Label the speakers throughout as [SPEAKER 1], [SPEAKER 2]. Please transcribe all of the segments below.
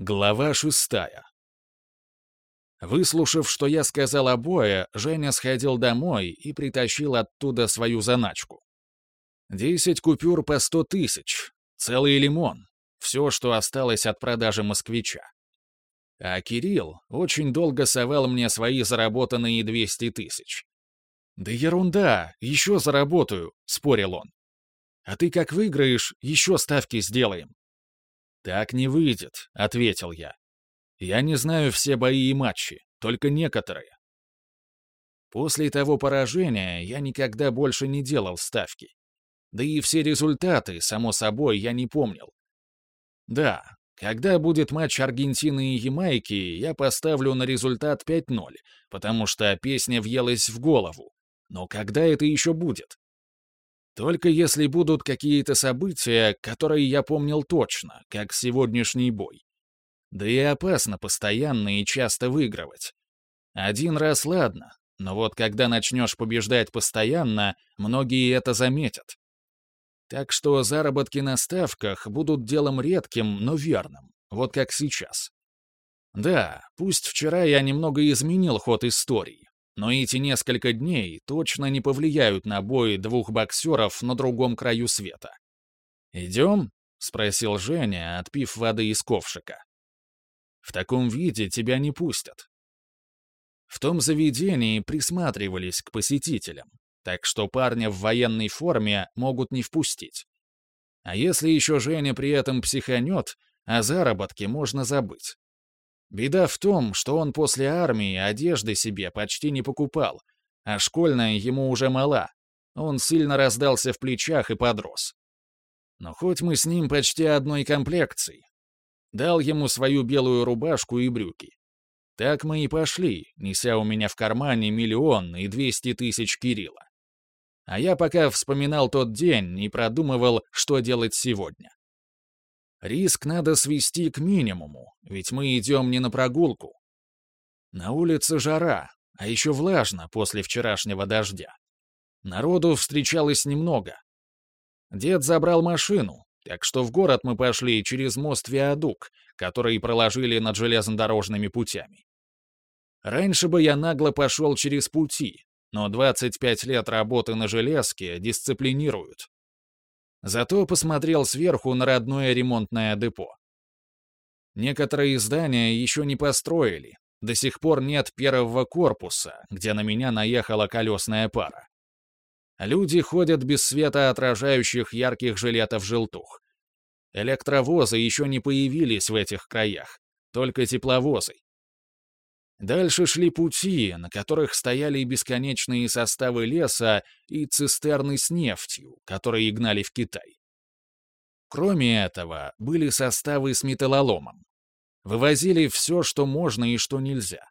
[SPEAKER 1] Глава шестая. Выслушав, что я сказал обои, Женя сходил домой и притащил оттуда свою заначку. Десять купюр по сто тысяч, целый лимон, все, что осталось от продажи москвича. А Кирилл очень долго совал мне свои заработанные двести тысяч. «Да ерунда, еще заработаю», — спорил он. «А ты как выиграешь, еще ставки сделаем. «Так не выйдет», — ответил я. «Я не знаю все бои и матчи, только некоторые». После того поражения я никогда больше не делал ставки. Да и все результаты, само собой, я не помнил. Да, когда будет матч Аргентины и Ямайки, я поставлю на результат 5-0, потому что песня въелась в голову. Но когда это еще будет? Только если будут какие-то события, которые я помнил точно, как сегодняшний бой. Да и опасно постоянно и часто выигрывать. Один раз ладно, но вот когда начнешь побеждать постоянно, многие это заметят. Так что заработки на ставках будут делом редким, но верным, вот как сейчас. Да, пусть вчера я немного изменил ход истории, но эти несколько дней точно не повлияют на бой двух боксеров на другом краю света. «Идем?» — спросил Женя, отпив воды из ковшика. «В таком виде тебя не пустят». В том заведении присматривались к посетителям, так что парня в военной форме могут не впустить. А если еще Женя при этом психанет, о заработке можно забыть. Беда в том, что он после армии одежды себе почти не покупал, а школьная ему уже мала. Он сильно раздался в плечах и подрос. Но хоть мы с ним почти одной комплекции. Дал ему свою белую рубашку и брюки. Так мы и пошли, неся у меня в кармане миллион и двести тысяч Кирилла. А я пока вспоминал тот день и продумывал, что делать сегодня. Риск надо свести к минимуму, ведь мы идем не на прогулку. На улице жара, а еще влажно после вчерашнего дождя. Народу встречалось немного. Дед забрал машину, так что в город мы пошли через мост Виадук, который проложили над железнодорожными путями. Раньше бы я нагло пошел через пути, но 25 лет работы на железке дисциплинируют. Зато посмотрел сверху на родное ремонтное депо. Некоторые здания еще не построили. До сих пор нет первого корпуса, где на меня наехала колесная пара. Люди ходят без света отражающих ярких жилетов-желтух. Электровозы еще не появились в этих краях, только тепловозы. Дальше шли пути, на которых стояли бесконечные составы леса и цистерны с нефтью, которые гнали в Китай. Кроме этого, были составы с металлоломом. Вывозили все, что можно и что нельзя.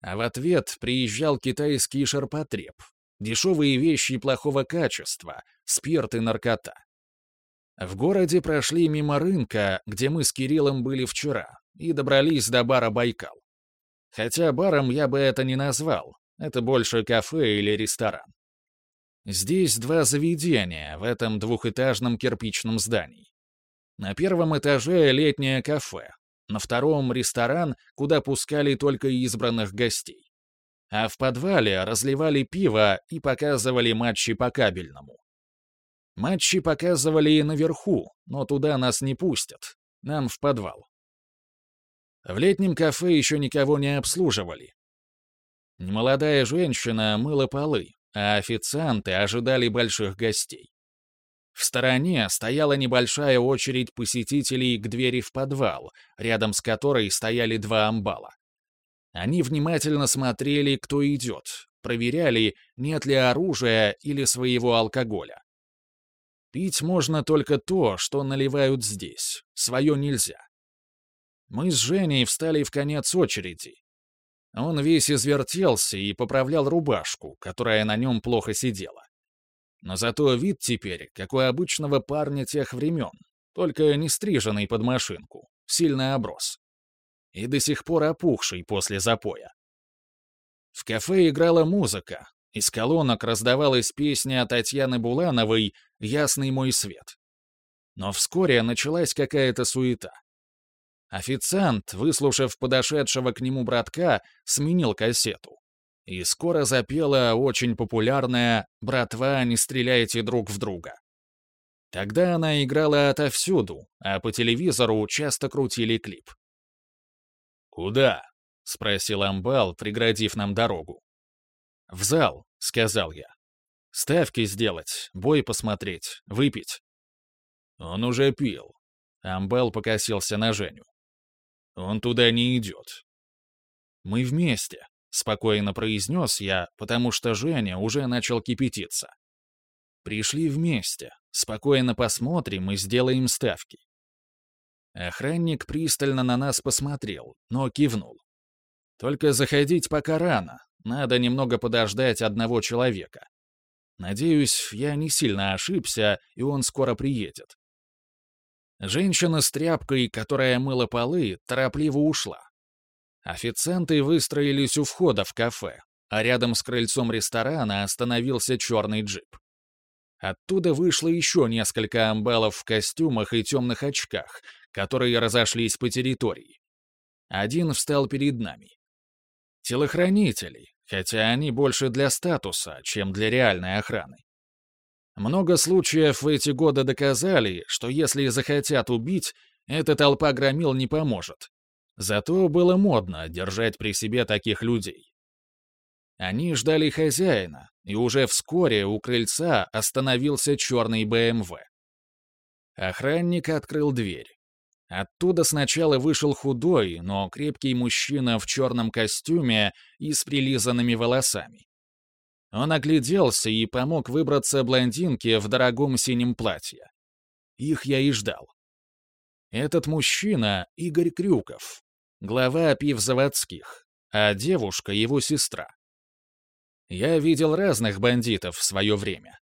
[SPEAKER 1] А в ответ приезжал китайский ширпотреб. Дешевые вещи плохого качества, спирт и наркота. В городе прошли мимо рынка, где мы с Кириллом были вчера, и добрались до бара «Байкал». Хотя баром я бы это не назвал. Это больше кафе или ресторан. Здесь два заведения в этом двухэтажном кирпичном здании. На первом этаже летнее кафе, на втором — ресторан, куда пускали только избранных гостей. А в подвале разливали пиво и показывали матчи по кабельному. Матчи показывали и наверху, но туда нас не пустят. Нам в подвал. В летнем кафе еще никого не обслуживали. Молодая женщина мыла полы, а официанты ожидали больших гостей. В стороне стояла небольшая очередь посетителей к двери в подвал, рядом с которой стояли два амбала. Они внимательно смотрели, кто идет, проверяли, нет ли оружия или своего алкоголя. Пить можно только то, что наливают здесь, свое нельзя. Мы с Женей встали в конец очереди. Он весь извертелся и поправлял рубашку, которая на нем плохо сидела. Но зато вид теперь, как у обычного парня тех времен, только не стриженный под машинку, сильно оброс. И до сих пор опухший после запоя. В кафе играла музыка, из колонок раздавалась песня Татьяны Булановой «Ясный мой свет». Но вскоре началась какая-то суета. Официант, выслушав подошедшего к нему братка, сменил кассету. И скоро запела очень популярная «Братва, не стреляйте друг в друга». Тогда она играла отовсюду, а по телевизору часто крутили клип. «Куда?» — спросил Амбал, преградив нам дорогу. «В зал», — сказал я. «Ставки сделать, бой посмотреть, выпить». Он уже пил. Амбал покосился на Женю. Он туда не идет. Мы вместе, спокойно произнес я, потому что Женя уже начал кипятиться. Пришли вместе. Спокойно посмотрим и сделаем ставки. Охранник пристально на нас посмотрел, но кивнул. Только заходить пока рано. Надо немного подождать одного человека. Надеюсь, я не сильно ошибся, и он скоро приедет. Женщина с тряпкой, которая мыла полы, торопливо ушла. Официанты выстроились у входа в кафе, а рядом с крыльцом ресторана остановился черный джип. Оттуда вышло еще несколько амбалов в костюмах и темных очках, которые разошлись по территории. Один встал перед нами. Телохранители, хотя они больше для статуса, чем для реальной охраны. Много случаев в эти годы доказали, что если захотят убить, эта толпа громил не поможет. Зато было модно держать при себе таких людей. Они ждали хозяина, и уже вскоре у крыльца остановился черный БМВ. Охранник открыл дверь. Оттуда сначала вышел худой, но крепкий мужчина в черном костюме и с прилизанными волосами. Он огляделся и помог выбраться блондинке в дорогом синем платье. Их я и ждал. Этот мужчина — Игорь Крюков, глава пивзаводских, а девушка — его сестра. Я видел разных бандитов в свое время.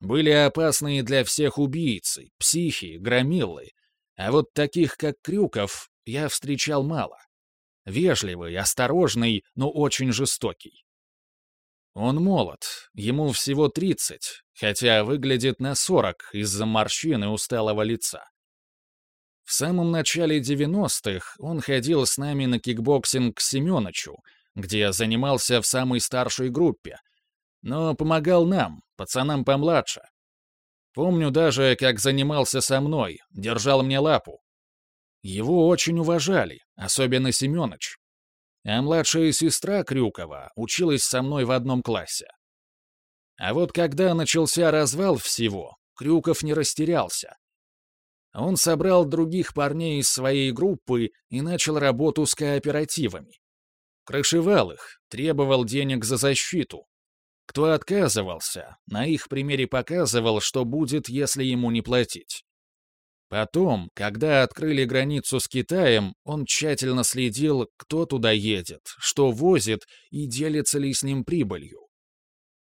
[SPEAKER 1] Были опасные для всех убийцы, психи, громилы, а вот таких, как Крюков, я встречал мало. Вежливый, осторожный, но очень жестокий. Он молод, ему всего 30, хотя выглядит на 40 из-за морщин и усталого лица. В самом начале 90-х он ходил с нами на кикбоксинг к Семёнычу, где занимался в самой старшей группе, но помогал нам, пацанам помладше. Помню даже, как занимался со мной, держал мне лапу. Его очень уважали, особенно Семёныч а младшая сестра Крюкова училась со мной в одном классе. А вот когда начался развал всего, Крюков не растерялся. Он собрал других парней из своей группы и начал работу с кооперативами. Крышевал их, требовал денег за защиту. Кто отказывался, на их примере показывал, что будет, если ему не платить. Потом, когда открыли границу с Китаем, он тщательно следил, кто туда едет, что возит и делится ли с ним прибылью.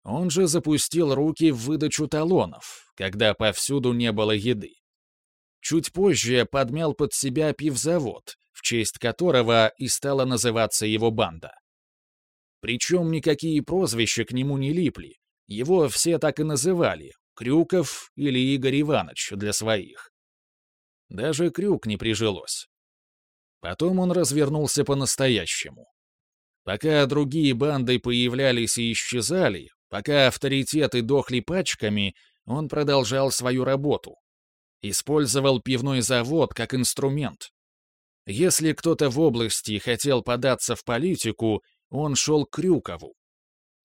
[SPEAKER 1] Он же запустил руки в выдачу талонов, когда повсюду не было еды. Чуть позже подмял под себя пивзавод, в честь которого и стала называться его банда. Причем никакие прозвища к нему не липли, его все так и называли — Крюков или Игорь Иванович для своих. Даже крюк не прижилось. Потом он развернулся по-настоящему. Пока другие банды появлялись и исчезали, пока авторитеты дохли пачками, он продолжал свою работу. Использовал пивной завод как инструмент. Если кто-то в области хотел податься в политику, он шел к Крюкову.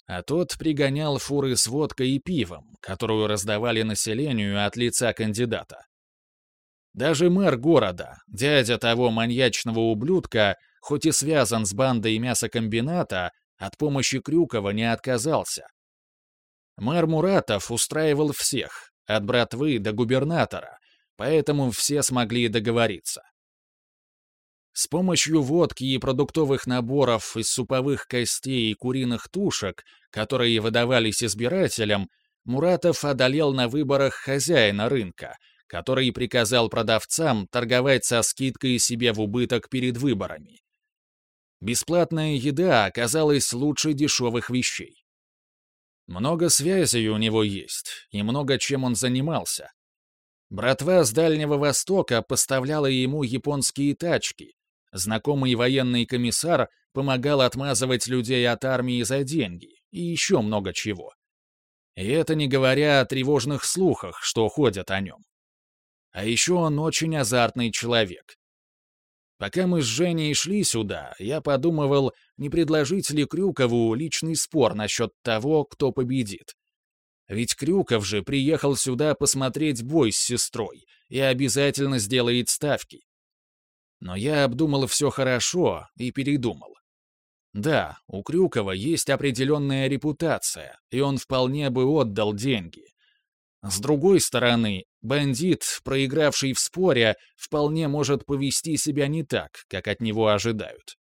[SPEAKER 1] А тот пригонял фуры с водкой и пивом, которую раздавали населению от лица кандидата. Даже мэр города, дядя того маньячного ублюдка, хоть и связан с бандой мясокомбината, от помощи Крюкова не отказался. Мэр Муратов устраивал всех, от братвы до губернатора, поэтому все смогли договориться. С помощью водки и продуктовых наборов из суповых костей и куриных тушек, которые выдавались избирателям, Муратов одолел на выборах хозяина рынка, который приказал продавцам торговать со скидкой себе в убыток перед выборами. Бесплатная еда оказалась лучше дешевых вещей. Много связей у него есть, и много чем он занимался. Братва с Дальнего Востока поставляла ему японские тачки. Знакомый военный комиссар помогал отмазывать людей от армии за деньги и еще много чего. И это не говоря о тревожных слухах, что ходят о нем. А еще он очень азартный человек. Пока мы с Женей шли сюда, я подумывал, не предложить ли Крюкову личный спор насчет того, кто победит. Ведь Крюков же приехал сюда посмотреть бой с сестрой и обязательно сделает ставки. Но я обдумал все хорошо и передумал. Да, у Крюкова есть определенная репутация, и он вполне бы отдал деньги. С другой стороны, бандит, проигравший в споре, вполне может повести себя не так, как от него ожидают.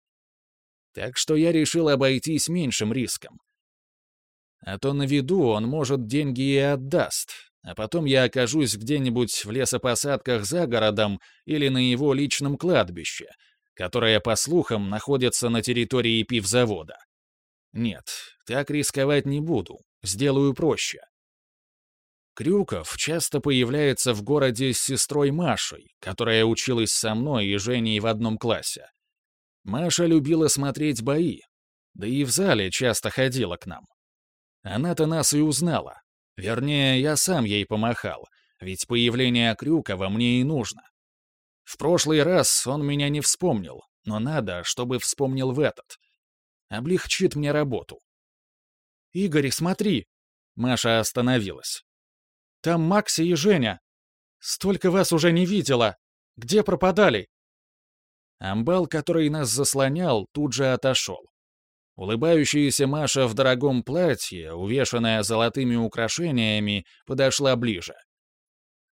[SPEAKER 1] Так что я решил обойтись меньшим риском. А то на виду он, может, деньги и отдаст, а потом я окажусь где-нибудь в лесопосадках за городом или на его личном кладбище — которая, по слухам, находится на территории пивзавода. Нет, так рисковать не буду, сделаю проще. Крюков часто появляется в городе с сестрой Машей, которая училась со мной и Женей в одном классе. Маша любила смотреть бои, да и в зале часто ходила к нам. Она-то нас и узнала. Вернее, я сам ей помахал, ведь появление Крюкова мне и нужно. В прошлый раз он меня не вспомнил, но надо, чтобы вспомнил в этот. Облегчит мне работу. «Игорь, смотри!» Маша остановилась. «Там Макси и Женя. Столько вас уже не видела. Где пропадали?» Амбал, который нас заслонял, тут же отошел. Улыбающаяся Маша в дорогом платье, увешанная золотыми украшениями, подошла ближе.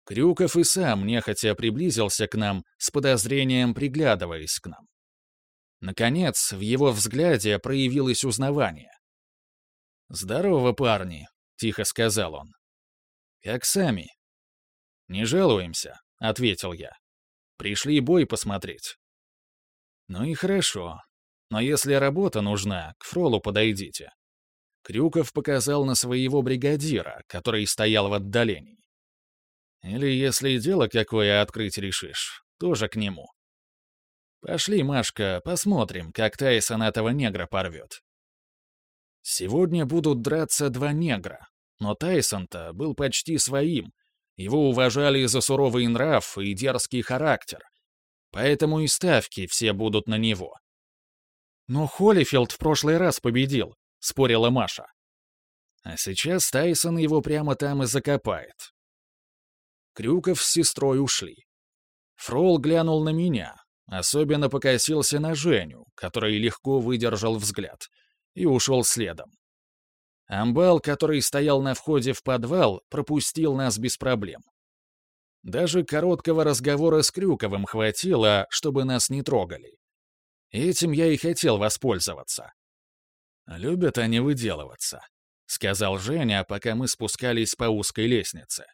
[SPEAKER 1] Крюков и сам нехотя приблизился к нам, с подозрением приглядываясь к нам. Наконец, в его взгляде проявилось узнавание. «Здорово, парни», — тихо сказал он. «Как сами?» «Не жалуемся», — ответил я. «Пришли бой посмотреть». «Ну и хорошо. Но если работа нужна, к Фролу подойдите». Крюков показал на своего бригадира, который стоял в отдалении. Или если дело какое открыть решишь, тоже к нему. Пошли, Машка, посмотрим, как Тайсон этого негра порвет. Сегодня будут драться два негра, но Тайсон-то был почти своим. Его уважали за суровый нрав и дерзкий характер. Поэтому и ставки все будут на него. «Но Холлифилд в прошлый раз победил», — спорила Маша. А сейчас Тайсон его прямо там и закопает, Крюков с сестрой ушли. Фрол глянул на меня, особенно покосился на Женю, который легко выдержал взгляд, и ушел следом. Амбал, который стоял на входе в подвал, пропустил нас без проблем. Даже короткого разговора с Крюковым хватило, чтобы нас не трогали. Этим я и хотел воспользоваться. «Любят они выделываться», — сказал Женя, пока мы спускались по узкой лестнице.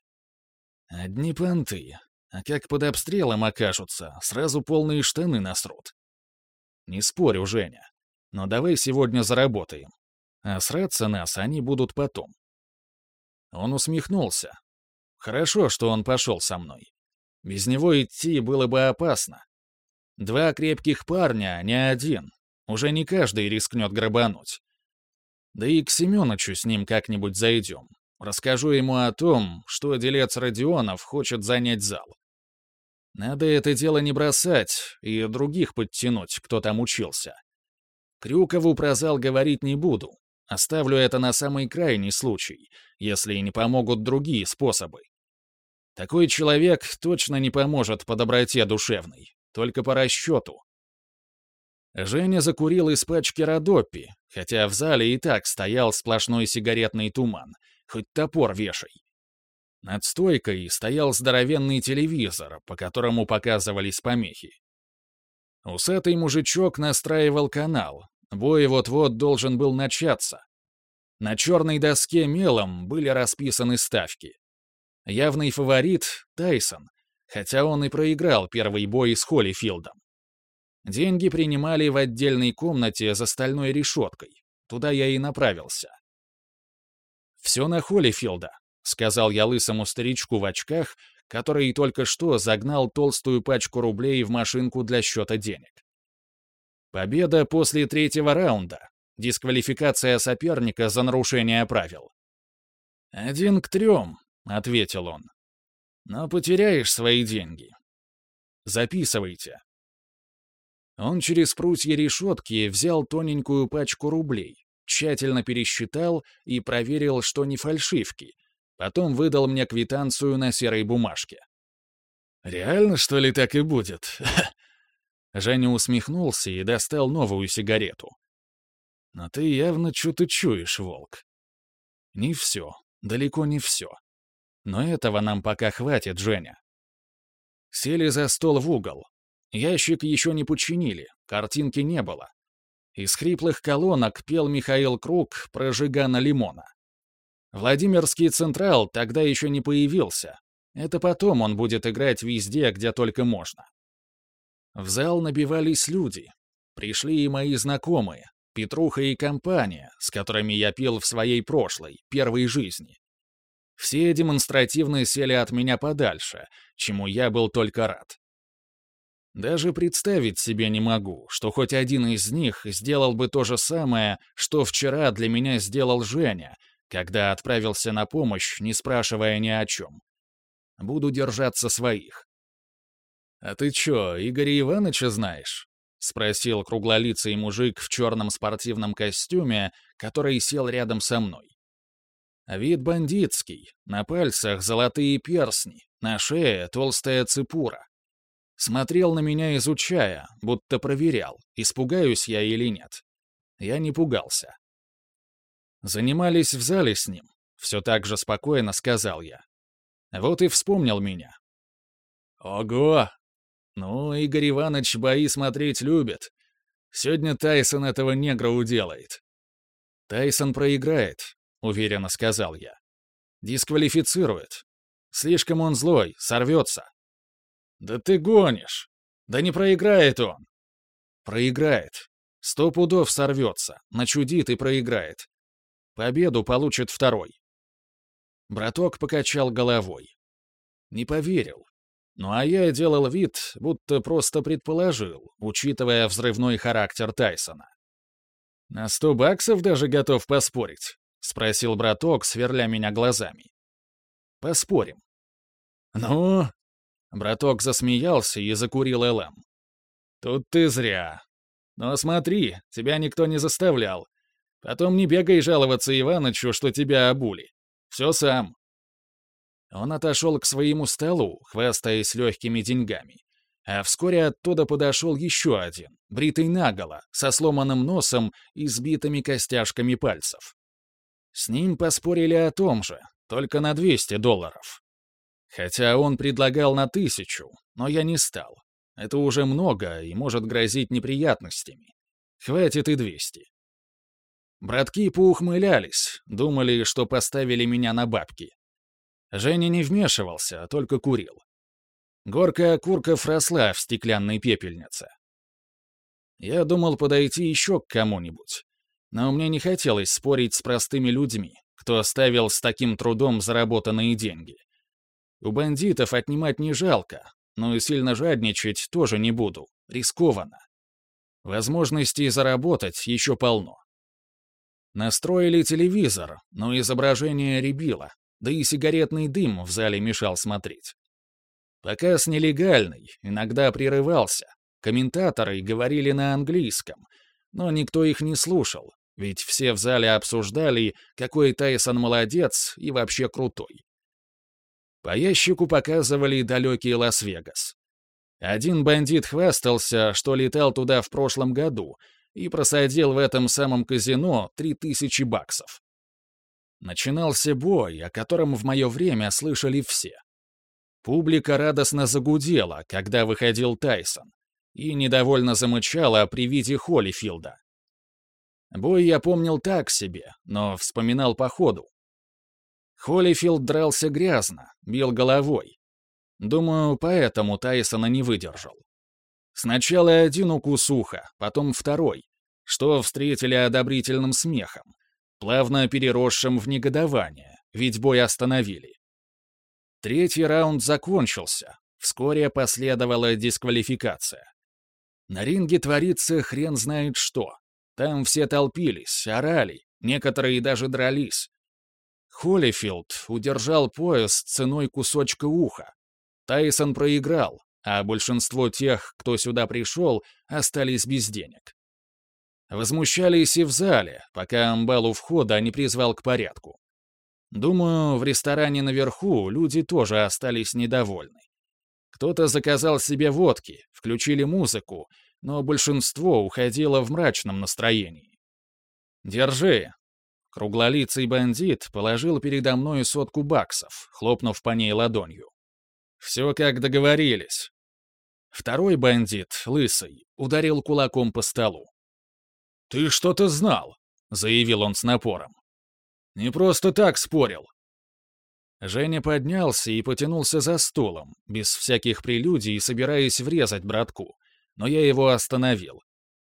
[SPEAKER 1] Одни понты. А как под обстрелом окажутся, сразу полные штаны насрут. Не спорю, Женя. Но давай сегодня заработаем. А сраться нас они будут потом. Он усмехнулся. Хорошо, что он пошел со мной. Без него идти было бы опасно. Два крепких парня, а не один. Уже не каждый рискнет грабануть. Да и к Семёнычу с ним как-нибудь зайдем. Расскажу ему о том, что делец Родионов хочет занять зал. Надо это дело не бросать и других подтянуть, кто там учился. Крюкову про зал говорить не буду. Оставлю это на самый крайний случай, если не помогут другие способы. Такой человек точно не поможет по доброте душевной, только по расчету. Женя закурил из пачки Родопи, хотя в зале и так стоял сплошной сигаретный туман — хоть топор вешай. Над стойкой стоял здоровенный телевизор, по которому показывались помехи. Усатый мужичок настраивал канал, бой вот-вот должен был начаться. На черной доске мелом были расписаны ставки. Явный фаворит — Тайсон, хотя он и проиграл первый бой с Холлифилдом. Деньги принимали в отдельной комнате за стальной решеткой. Туда я и направился. «Все на Холлифилда», — сказал я лысому старичку в очках, который только что загнал толстую пачку рублей в машинку для счета денег. Победа после третьего раунда. Дисквалификация соперника за нарушение правил. «Один к трем», — ответил он. «Но потеряешь свои деньги. Записывайте». Он через прутья решетки взял тоненькую пачку рублей, тщательно пересчитал и проверил, что не фальшивки. Потом выдал мне квитанцию на серой бумажке. «Реально, что ли, так и будет?» Женя усмехнулся и достал новую сигарету. «Но ты явно что-то чуешь, волк». «Не все, далеко не все. Но этого нам пока хватит, Женя». Сели за стол в угол. Ящик еще не починили, картинки не было. Из хриплых колонок пел Михаил Круг про Жигана Лимона. Владимирский Централ тогда еще не появился. Это потом он будет играть везде, где только можно. В зал набивались люди. Пришли и мои знакомые, Петруха и компания, с которыми я пил в своей прошлой, первой жизни. Все демонстративно сели от меня подальше, чему я был только рад. Даже представить себе не могу, что хоть один из них сделал бы то же самое, что вчера для меня сделал Женя, когда отправился на помощь, не спрашивая ни о чем. Буду держаться своих. «А ты чё, Игоря Ивановича знаешь?» — спросил круглолицый мужик в черном спортивном костюме, который сел рядом со мной. Вид бандитский, на пальцах золотые персни, на шее толстая цепура. Смотрел на меня, изучая, будто проверял, испугаюсь я или нет. Я не пугался. Занимались в зале с ним, все так же спокойно сказал я. Вот и вспомнил меня. Ого! Ну, Игорь Иванович бои смотреть любит. Сегодня Тайсон этого негра уделает. Тайсон проиграет, уверенно сказал я. Дисквалифицирует. Слишком он злой, сорвется. «Да ты гонишь! Да не проиграет он!» «Проиграет. Сто пудов сорвется, начудит и проиграет. Победу получит второй». Браток покачал головой. Не поверил. Ну а я делал вид, будто просто предположил, учитывая взрывной характер Тайсона. «На сто баксов даже готов поспорить?» — спросил браток, сверля меня глазами. «Поспорим». «Ну, Браток засмеялся и закурил ЛМ. «Тут ты зря. Но смотри, тебя никто не заставлял. Потом не бегай жаловаться Иванычу, что тебя обули. Все сам». Он отошел к своему столу, хвастаясь легкими деньгами. А вскоре оттуда подошел еще один, бритый наголо, со сломанным носом и сбитыми костяшками пальцев. С ним поспорили о том же, только на 200 долларов. Хотя он предлагал на тысячу, но я не стал. Это уже много и может грозить неприятностями. Хватит и двести. Братки поухмылялись, думали, что поставили меня на бабки. Женя не вмешивался, а только курил. Горка окурков росла в стеклянной пепельнице. Я думал подойти еще к кому-нибудь, но мне не хотелось спорить с простыми людьми, кто оставил с таким трудом заработанные деньги. У бандитов отнимать не жалко, но и сильно жадничать тоже не буду, рискованно. Возможностей заработать еще полно. Настроили телевизор, но изображение рябило, да и сигаретный дым в зале мешал смотреть. Показ нелегальный, иногда прерывался. Комментаторы говорили на английском, но никто их не слушал, ведь все в зале обсуждали, какой Тайсон молодец и вообще крутой. По ящику показывали далекий Лас-Вегас. Один бандит хвастался, что летал туда в прошлом году и просадил в этом самом казино 3000 баксов. Начинался бой, о котором в мое время слышали все. Публика радостно загудела, когда выходил Тайсон, и недовольно замычала при виде Холлифилда. Бой я помнил так себе, но вспоминал по ходу. Холлифилд дрался грязно, бил головой. Думаю, поэтому Тайсона не выдержал. Сначала один укус уха, потом второй, что встретили одобрительным смехом, плавно переросшим в негодование, ведь бой остановили. Третий раунд закончился. Вскоре последовала дисквалификация. На ринге творится хрен знает что. Там все толпились, орали, некоторые даже дрались. Холлифилд удержал пояс ценой кусочка уха. Тайсон проиграл, а большинство тех, кто сюда пришел, остались без денег. Возмущались и в зале, пока амбал у входа не призвал к порядку. Думаю, в ресторане наверху люди тоже остались недовольны. Кто-то заказал себе водки, включили музыку, но большинство уходило в мрачном настроении. «Держи!» Круглолицый бандит положил передо мной сотку баксов, хлопнув по ней ладонью. «Все как договорились». Второй бандит, лысый, ударил кулаком по столу. «Ты что-то знал», — заявил он с напором. «Не просто так спорил». Женя поднялся и потянулся за стулом, без всяких прелюдий, собираясь врезать братку, но я его остановил.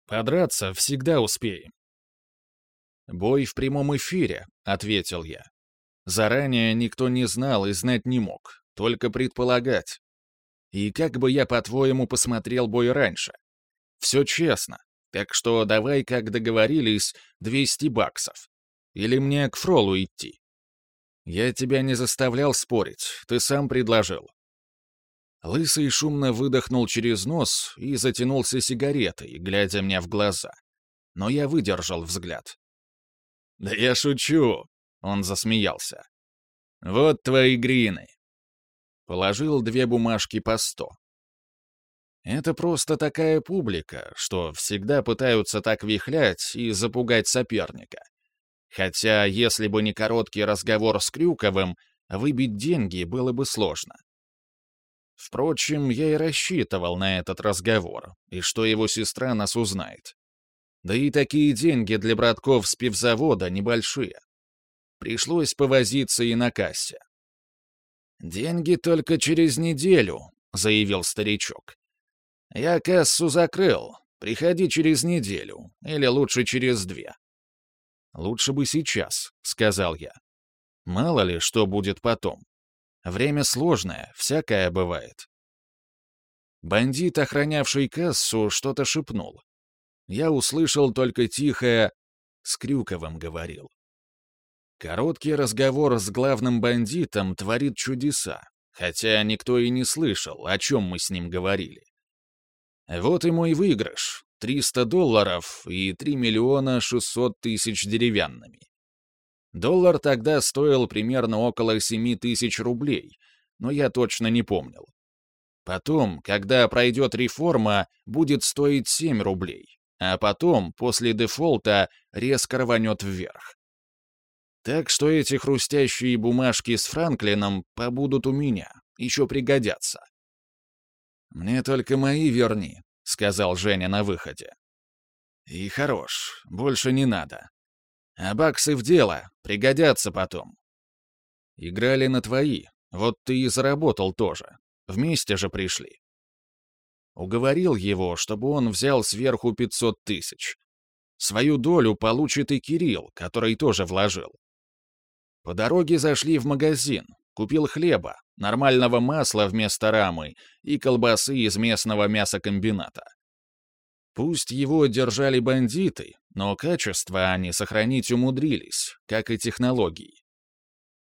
[SPEAKER 1] Подраться всегда успеем. «Бой в прямом эфире», — ответил я. Заранее никто не знал и знать не мог, только предполагать. И как бы я, по-твоему, посмотрел бой раньше? Все честно, так что давай, как договорились, 200 баксов. Или мне к Фролу идти? Я тебя не заставлял спорить, ты сам предложил. Лысый шумно выдохнул через нос и затянулся сигаретой, глядя мне в глаза. Но я выдержал взгляд. «Да я шучу!» — он засмеялся. «Вот твои грины!» Положил две бумажки по сто. Это просто такая публика, что всегда пытаются так вихлять и запугать соперника. Хотя, если бы не короткий разговор с Крюковым, выбить деньги было бы сложно. Впрочем, я и рассчитывал на этот разговор, и что его сестра нас узнает. Да и такие деньги для братков с пивзавода небольшие. Пришлось повозиться и на кассе. «Деньги только через неделю», — заявил старичок. «Я кассу закрыл. Приходи через неделю, или лучше через две». «Лучше бы сейчас», — сказал я. «Мало ли, что будет потом. Время сложное, всякое бывает». Бандит, охранявший кассу, что-то шепнул. Я услышал только тихое «с Крюковым говорил». Короткий разговор с главным бандитом творит чудеса, хотя никто и не слышал, о чем мы с ним говорили. Вот и мой выигрыш. 300 долларов и 3 миллиона 600 тысяч деревянными. Доллар тогда стоил примерно около 7 тысяч рублей, но я точно не помнил. Потом, когда пройдет реформа, будет стоить 7 рублей, а потом, после дефолта, резко рванет вверх. Так что эти хрустящие бумажки с Франклином побудут у меня, еще пригодятся. «Мне только мои верни», — сказал Женя на выходе. «И хорош, больше не надо. А баксы в дело, пригодятся потом». «Играли на твои, вот ты и заработал тоже. Вместе же пришли». Уговорил его, чтобы он взял сверху 500 тысяч. Свою долю получит и Кирилл, который тоже вложил. По дороге зашли в магазин, купил хлеба, нормального масла вместо рамы и колбасы из местного мясокомбината. Пусть его держали бандиты, но качество они сохранить умудрились, как и технологии.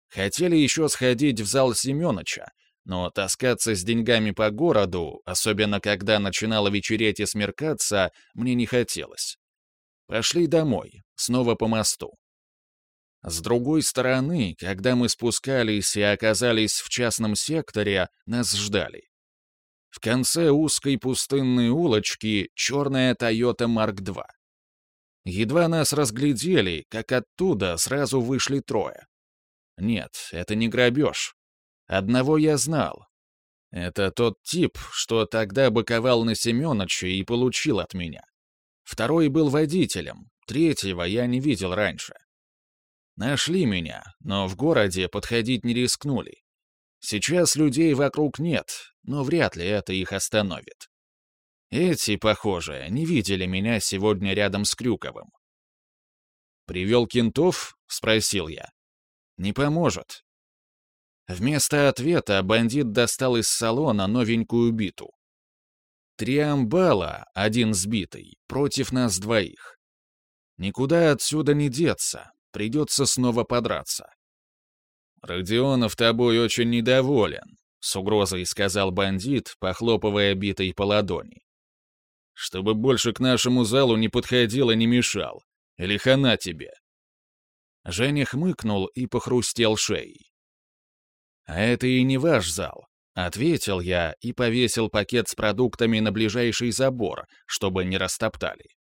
[SPEAKER 1] Хотели еще сходить в зал Семёныча, но таскаться с деньгами по городу, особенно когда начинало вечереть и смеркаться, мне не хотелось. Пошли домой, снова по мосту. С другой стороны, когда мы спускались и оказались в частном секторе, нас ждали. В конце узкой пустынной улочки черная Toyota Mark II. Едва нас разглядели, как оттуда сразу вышли трое. Нет, это не грабеж. Одного я знал. Это тот тип, что тогда боковал на Семёныча и получил от меня. Второй был водителем, третьего я не видел раньше. Нашли меня, но в городе подходить не рискнули. Сейчас людей вокруг нет, но вряд ли это их остановит. Эти, похоже, не видели меня сегодня рядом с Крюковым. «Привел кентов?» — спросил я. «Не поможет». Вместо ответа бандит достал из салона новенькую биту. Три амбала, один сбитый, против нас двоих. Никуда отсюда не деться, придется снова подраться. «Родионов тобой очень недоволен», — с угрозой сказал бандит, похлопывая битой по ладони. «Чтобы больше к нашему залу не подходил и не мешал. Или хана тебе». Женя хмыкнул и похрустел шеей. «А это и не ваш зал», — ответил я и повесил пакет с продуктами на ближайший забор, чтобы не растоптали.